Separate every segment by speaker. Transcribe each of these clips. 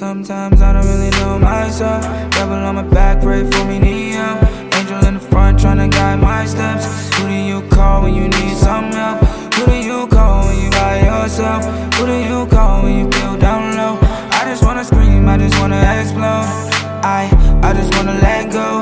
Speaker 1: Sometimes I don't really know myself. Devil on my back, pray for me, help. Angel in the front, tryna guide my steps. Who do you call when you need some help? Who do you call when you by yourself? Who do you call when you feel down low? I just wanna scream, I just wanna explode. I, I just wanna let go.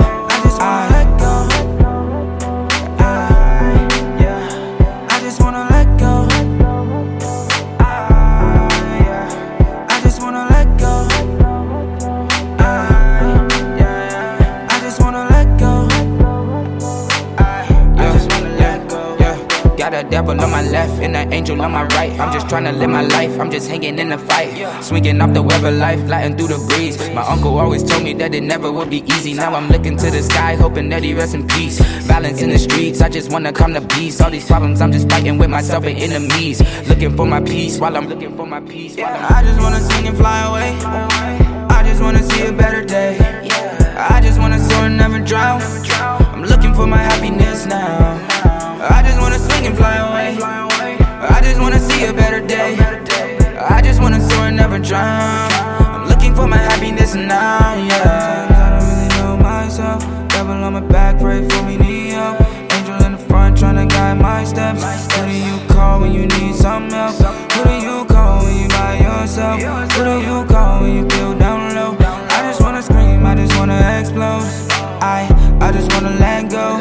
Speaker 1: Got a devil on my left and an angel on my right. I'm just trying to live my life, I'm just hanging in the fight. Swinging off the web of life, gliding through the breeze. My uncle always told me that it never would be easy. Now I'm looking to the sky, hoping that he rests in peace. Balance in the streets, I just wanna come to peace. All these problems, I'm just fighting with myself and enemies. Looking for my peace while I'm looking for my peace. While I just wanna sing and fly away. I just wanna see a better day. I just wanna soar and never drown. I'm looking for my happiness now can fly away. I just wanna see a better day. I just wanna soar and never drown. I'm looking for my happiness now, yeah. I don't really know myself. Devil on my back, pray for me, Neo. Angel in the front, tryna guide my steps. Who do you call when you need some help? Who do you call when you by yourself? Who do you call when you feel down low? I just wanna scream, I just wanna explode. I, I just wanna let go.